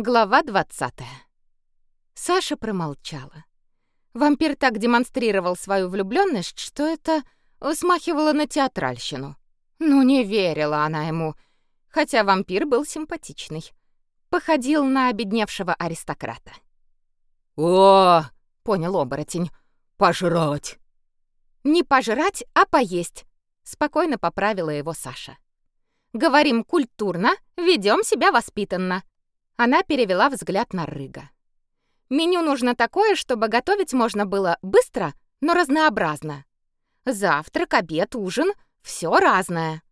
Глава 20. Саша промолчала. Вампир так демонстрировал свою влюблённость, что это смахивало на театральщину. Ну, не верила она ему, хотя вампир был симпатичный. Походил на обедневшего аристократа. «О!» — понял оборотень. «Пожрать!» «Не пожрать, а поесть», — спокойно поправила его Саша. «Говорим культурно, ведём себя воспитанно». Она перевела взгляд на Рыга. Меню нужно такое, чтобы готовить можно было быстро, но разнообразно. Завтрак, обед, ужин — все разное.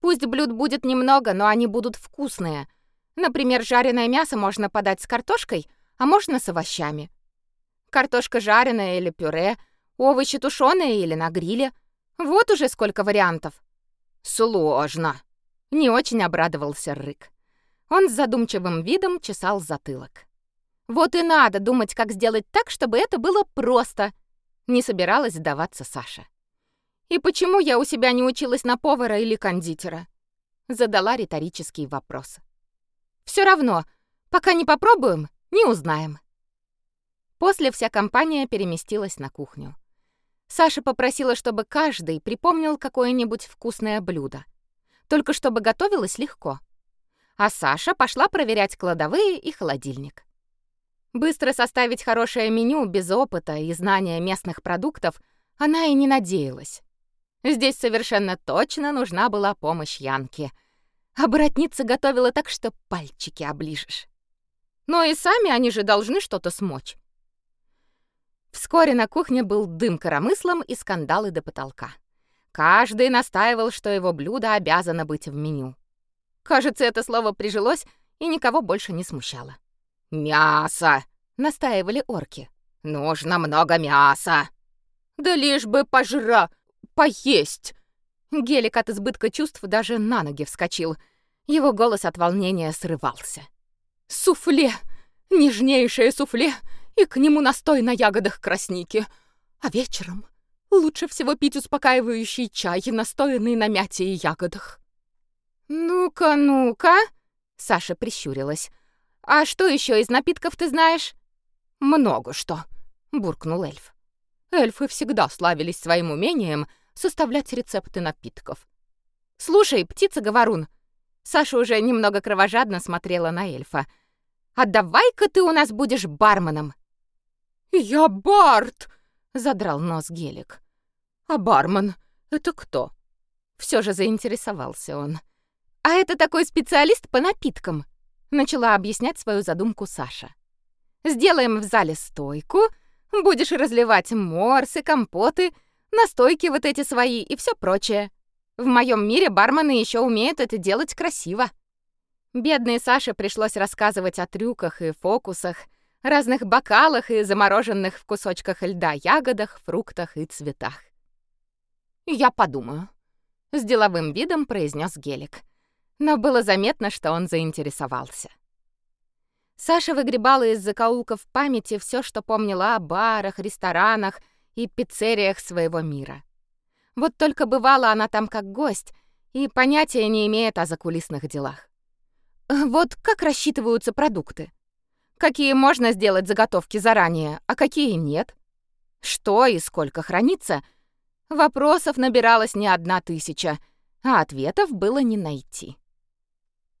Пусть блюд будет немного, но они будут вкусные. Например, жареное мясо можно подать с картошкой, а можно с овощами. Картошка жареная или пюре, овощи тушеные или на гриле. Вот уже сколько вариантов. Сложно. Не очень обрадовался Рык. Он с задумчивым видом чесал затылок. Вот и надо думать, как сделать так, чтобы это было просто. Не собиралась сдаваться Саша. И почему я у себя не училась на повара или кондитера? Задала риторический вопрос. Все равно, пока не попробуем, не узнаем. После вся компания переместилась на кухню. Саша попросила, чтобы каждый припомнил какое-нибудь вкусное блюдо. Только чтобы готовилось легко а Саша пошла проверять кладовые и холодильник. Быстро составить хорошее меню без опыта и знания местных продуктов она и не надеялась. Здесь совершенно точно нужна была помощь Янки. А братница готовила так, что пальчики оближешь. Но и сами они же должны что-то смочь. Вскоре на кухне был дым коромыслом и скандалы до потолка. Каждый настаивал, что его блюдо обязано быть в меню. Кажется, это слово прижилось и никого больше не смущало. «Мясо!» — настаивали орки. «Нужно много мяса!» «Да лишь бы пожра... поесть!» Гелик от избытка чувств даже на ноги вскочил. Его голос от волнения срывался. «Суфле! Нежнейшее суфле! И к нему настой на ягодах красники! А вечером лучше всего пить успокаивающий чай, настоянный на мяте и ягодах!» «Ну-ка, ну-ка!» Саша прищурилась. «А что еще из напитков ты знаешь?» «Много что», — буркнул эльф. Эльфы всегда славились своим умением составлять рецепты напитков. «Слушай, птица-говорун!» Саша уже немного кровожадно смотрела на эльфа. «А давай-ка ты у нас будешь барменом!» «Я Барт!» — задрал нос Гелик. «А бармен — это кто?» Все же заинтересовался он. «А это такой специалист по напиткам», — начала объяснять свою задумку Саша. «Сделаем в зале стойку, будешь разливать морсы, компоты, настойки вот эти свои и все прочее. В моем мире бармены еще умеют это делать красиво». Бедной Саше пришлось рассказывать о трюках и фокусах, разных бокалах и замороженных в кусочках льда ягодах, фруктах и цветах. «Я подумаю», — с деловым видом произнес Гелик но было заметно, что он заинтересовался. Саша выгребала из закоулков памяти все, что помнила о барах, ресторанах и пиццериях своего мира. Вот только бывала она там как гость и понятия не имеет о закулисных делах. Вот как рассчитываются продукты? Какие можно сделать заготовки заранее, а какие нет? Что и сколько хранится? Вопросов набиралось не одна тысяча, а ответов было не найти.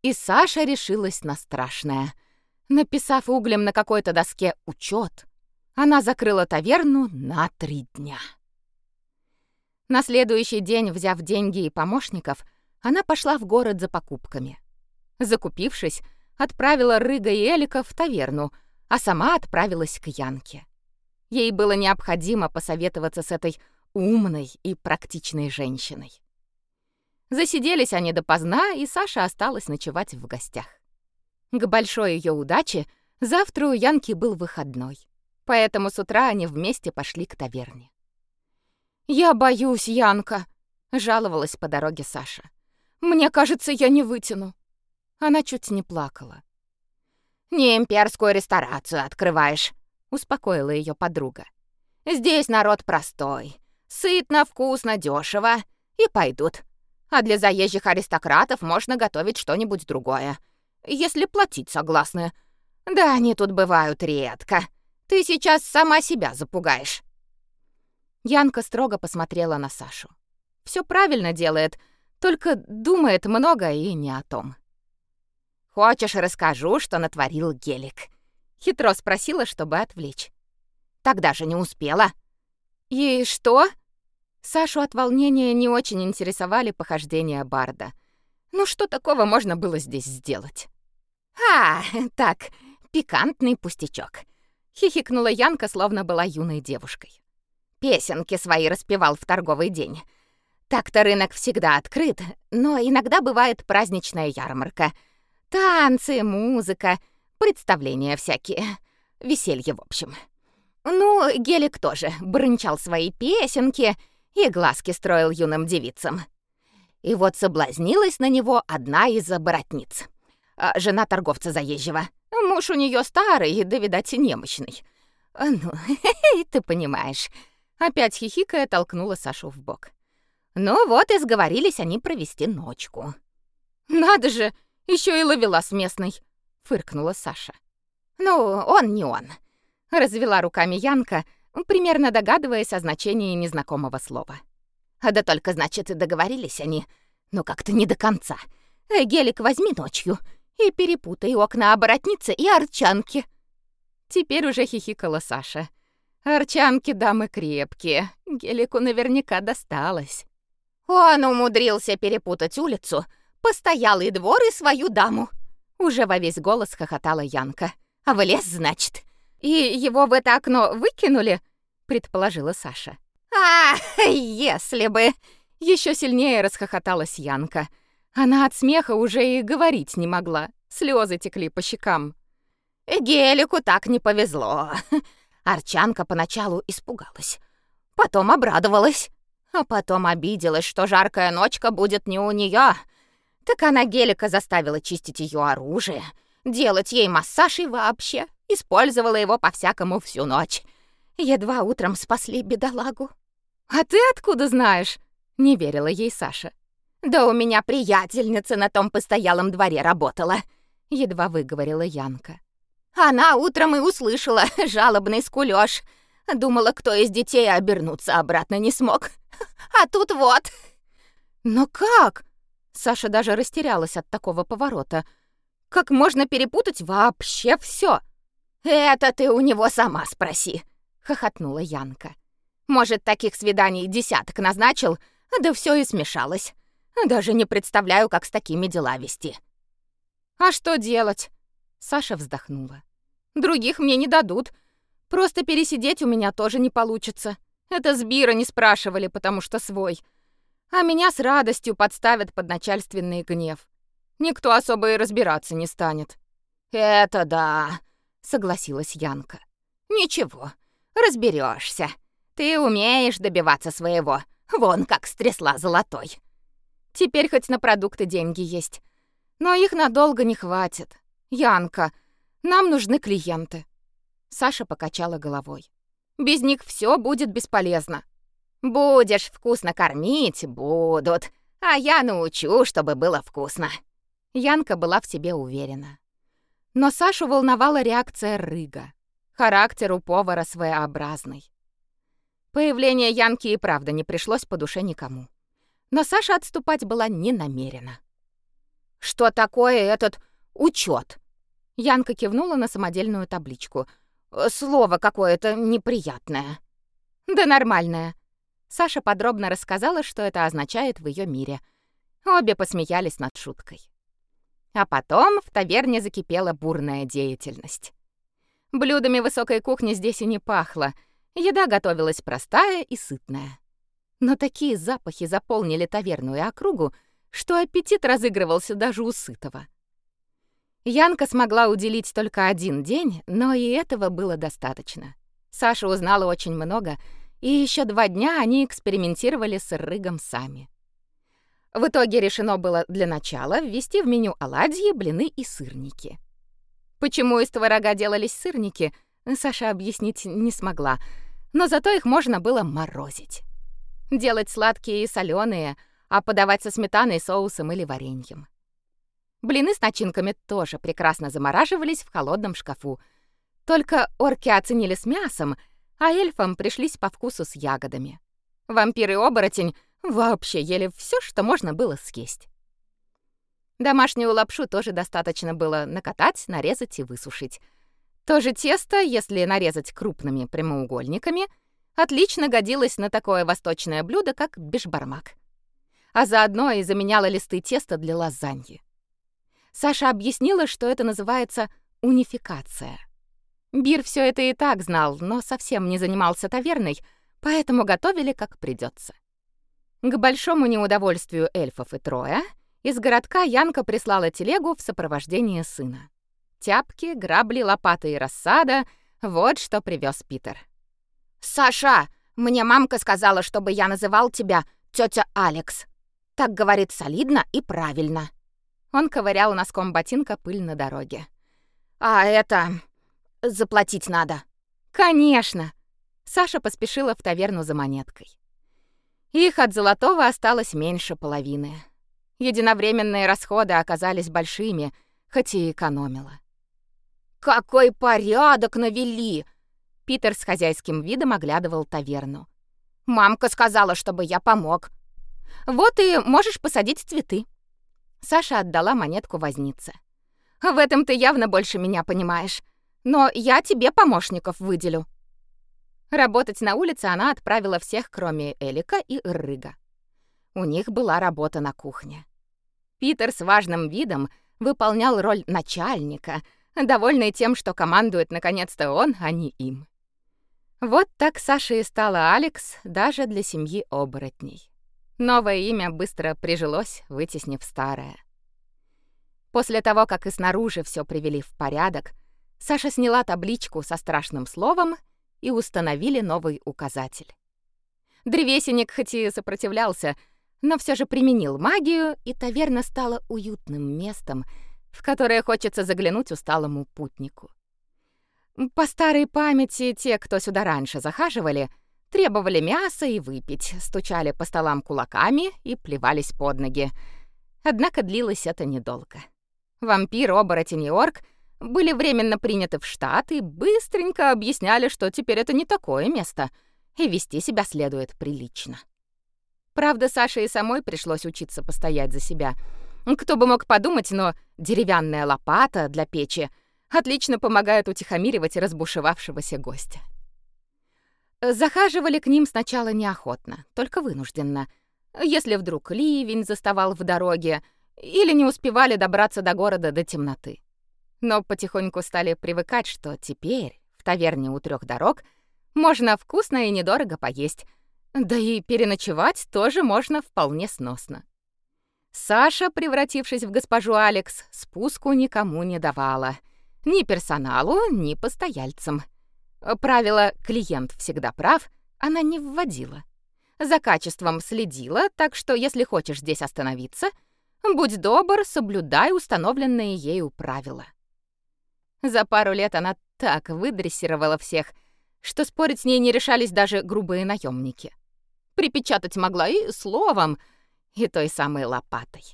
И Саша решилась на страшное. Написав углем на какой-то доске учет, она закрыла таверну на три дня. На следующий день, взяв деньги и помощников, она пошла в город за покупками. Закупившись, отправила Рыга и Элика в таверну, а сама отправилась к Янке. Ей было необходимо посоветоваться с этой умной и практичной женщиной. Засиделись они допоздна, и Саша осталась ночевать в гостях. К большой ее удаче завтра у Янки был выходной, поэтому с утра они вместе пошли к таверне. «Я боюсь, Янка», — жаловалась по дороге Саша. «Мне кажется, я не вытяну». Она чуть не плакала. «Не имперскую ресторацию открываешь», — успокоила ее подруга. «Здесь народ простой, сытно, вкусно, дешево, и пойдут а для заезжих аристократов можно готовить что-нибудь другое. Если платить согласны. Да они тут бывают редко. Ты сейчас сама себя запугаешь. Янка строго посмотрела на Сашу. Все правильно делает, только думает много и не о том. «Хочешь, расскажу, что натворил Гелик?» Хитро спросила, чтобы отвлечь. «Тогда же не успела». «И что?» Сашу от волнения не очень интересовали похождения Барда. Ну что такого можно было здесь сделать? «А, так, пикантный пустячок», — хихикнула Янка, словно была юной девушкой. «Песенки свои распевал в торговый день. Так-то рынок всегда открыт, но иногда бывает праздничная ярмарка. Танцы, музыка, представления всякие. Веселье, в общем. Ну, Гелик тоже брынчал свои песенки и глазки строил юным девицам. И вот соблазнилась на него одна из оборотниц. А, жена торговца заезжего. Муж у нее старый, да, видать, немощный. А, ну, ты понимаешь. Опять хихикая толкнула Сашу в бок. Ну вот и сговорились они провести ночку. Надо же, еще и ловила местный, фыркнула Саша. Ну, он не он. Развела руками Янка, примерно догадываясь о значении незнакомого слова. А да только, значит, и договорились они, но как-то не до конца. Э, гелик возьми ночью и перепутай окна оборотницы и арчанки. Теперь уже хихикала Саша. Арчанки дамы крепкие, гелику наверняка досталось. Он умудрился перепутать улицу, постоялый двор и свою даму. Уже во весь голос хохотала Янка. А в лес, значит. И его в это окно выкинули, предположила Саша. А, если бы. Еще сильнее расхохоталась Янка. Она от смеха уже и говорить не могла. Слезы текли по щекам. Гелику так не повезло. Арчанка поначалу испугалась, потом обрадовалась, а потом обиделась, что жаркая ночка будет не у нее. Так она Гелика заставила чистить ее оружие, делать ей массаж и вообще использовала его по-всякому всю ночь. Едва утром спасли бедолагу. «А ты откуда знаешь?» — не верила ей Саша. «Да у меня приятельница на том постоялом дворе работала», — едва выговорила Янка. Она утром и услышала жалобный скулёж. Думала, кто из детей обернуться обратно не смог. А тут вот. Но как? Саша даже растерялась от такого поворота. Как можно перепутать вообще все? Это ты у него сама спроси, хохотнула Янка. Может, таких свиданий десяток назначил, да все и смешалось. Даже не представляю, как с такими дела вести. А что делать? Саша вздохнула. Других мне не дадут. Просто пересидеть у меня тоже не получится. Это с Бира не спрашивали, потому что свой. А меня с радостью подставят под начальственный гнев. Никто особо и разбираться не станет. Это да, согласилась Янка. Ничего, разберешься. Ты умеешь добиваться своего. Вон как стрясла золотой. Теперь хоть на продукты деньги есть. Но их надолго не хватит. Янка, нам нужны клиенты. Саша покачала головой. Без них все будет бесполезно. Будешь вкусно кормить, будут. А я научу, чтобы было вкусно. Янка была в себе уверена. Но Сашу волновала реакция Рыга. Характер у повара своеобразный. Появление Янки и правда не пришлось по душе никому. Но Саша отступать была не намерена. «Что такое этот учет? Янка кивнула на самодельную табличку. «Э, «Слово какое-то неприятное». «Да нормальное». Саша подробно рассказала, что это означает в ее мире. Обе посмеялись над шуткой. А потом в таверне закипела бурная деятельность. Блюдами высокой кухни здесь и не пахло. Еда готовилась простая и сытная. Но такие запахи заполнили таверну и округу, что аппетит разыгрывался даже у сытого. Янка смогла уделить только один день, но и этого было достаточно. Саша узнала очень много, и еще два дня они экспериментировали с рыгом сами. В итоге решено было для начала ввести в меню оладьи, блины и сырники. Почему из творога делались сырники, Саша объяснить не смогла, но зато их можно было морозить. Делать сладкие и соленые, а подавать со сметаной, соусом или вареньем. Блины с начинками тоже прекрасно замораживались в холодном шкафу. Только орки оценили с мясом, а эльфам пришлись по вкусу с ягодами. Вампир и оборотень вообще ели все, что можно было съесть. Домашнюю лапшу тоже достаточно было накатать, нарезать и высушить. То же тесто, если нарезать крупными прямоугольниками, отлично годилось на такое восточное блюдо, как бешбармак. А заодно и заменяло листы теста для лазаньи. Саша объяснила, что это называется унификация. Бир все это и так знал, но совсем не занимался таверной, поэтому готовили как придется. К большому неудовольствию эльфов и Троя из городка Янка прислала телегу в сопровождении сына. Тяпки, грабли, лопаты и рассада — вот что привез Питер. «Саша, мне мамка сказала, чтобы я называл тебя тетя Алекс. Так говорит солидно и правильно». Он ковырял носком ботинка пыль на дороге. «А это... заплатить надо». «Конечно!» Саша поспешила в таверну за монеткой. Их от золотого осталось меньше половины. Единовременные расходы оказались большими, хоть и экономила. «Какой порядок навели!» Питер с хозяйским видом оглядывал таверну. «Мамка сказала, чтобы я помог». «Вот и можешь посадить цветы». Саша отдала монетку вознице. «В этом ты явно больше меня понимаешь. Но я тебе помощников выделю». Работать на улице она отправила всех, кроме Элика и Рыга. У них была работа на кухне. Питер с важным видом выполнял роль начальника, довольный тем, что командует наконец-то он, а не им. Вот так Саша и стала Алекс даже для семьи оборотней. Новое имя быстро прижилось, вытеснив старое. После того, как и снаружи все привели в порядок, Саша сняла табличку со страшным словом и установили новый указатель. Древесенник хоть и сопротивлялся, но все же применил магию, и таверна стала уютным местом, в которое хочется заглянуть усталому путнику. По старой памяти те, кто сюда раньше захаживали, требовали мяса и выпить, стучали по столам кулаками и плевались под ноги. Однако длилось это недолго. Вампир, оборотень и орк были временно приняты в штат и быстренько объясняли, что теперь это не такое место, и вести себя следует прилично. Правда, Саше и самой пришлось учиться постоять за себя. Кто бы мог подумать, но деревянная лопата для печи отлично помогает утихомиривать разбушевавшегося гостя. Захаживали к ним сначала неохотно, только вынужденно. Если вдруг ливень заставал в дороге или не успевали добраться до города до темноты. Но потихоньку стали привыкать, что теперь в таверне у трех дорог можно вкусно и недорого поесть, да и переночевать тоже можно вполне сносно. Саша, превратившись в госпожу Алекс, спуску никому не давала. Ни персоналу, ни постояльцам. Правило «клиент всегда прав» она не вводила. За качеством следила, так что если хочешь здесь остановиться, будь добр, соблюдай установленные ею правила. За пару лет она так выдрессировала всех, что спорить с ней не решались даже грубые наемники припечатать могла и словом, и той самой лопатой.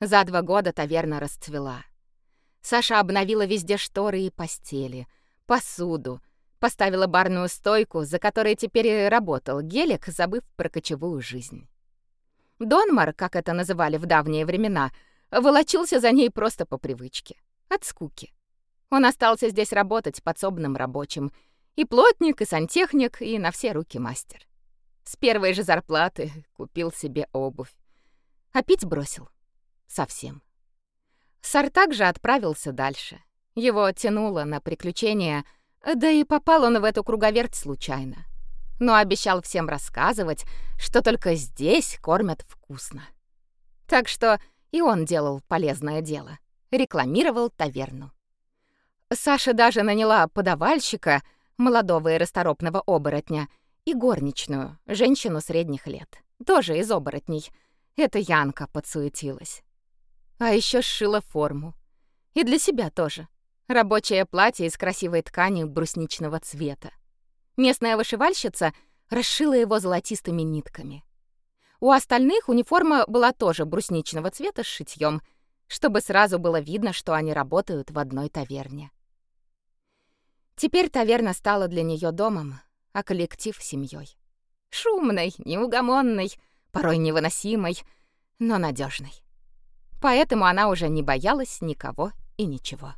За два года таверна расцвела. Саша обновила везде шторы и постели, посуду, поставила барную стойку, за которой теперь работал Гелик, забыв про кочевую жизнь. Донмар, как это называли в давние времена, волочился за ней просто по привычке, от скуки. Он остался здесь работать подсобным рабочим, и плотник, и сантехник, и на все руки мастер. С первой же зарплаты купил себе обувь. А пить бросил. Совсем. Сартак же отправился дальше. Его тянуло на приключения, да и попал он в эту круговерть случайно. Но обещал всем рассказывать, что только здесь кормят вкусно. Так что и он делал полезное дело. Рекламировал таверну. Саша даже наняла подавальщика, молодого и расторопного оборотня — и горничную, женщину средних лет, тоже из оборотней. Это Янка подсуетилась. А еще сшила форму. И для себя тоже. Рабочее платье из красивой ткани брусничного цвета. Местная вышивальщица расшила его золотистыми нитками. У остальных униформа была тоже брусничного цвета с шитьем. чтобы сразу было видно, что они работают в одной таверне. Теперь таверна стала для нее домом, а коллектив — семьей. Шумной, неугомонной, порой невыносимой, но надежной. Поэтому она уже не боялась никого и ничего.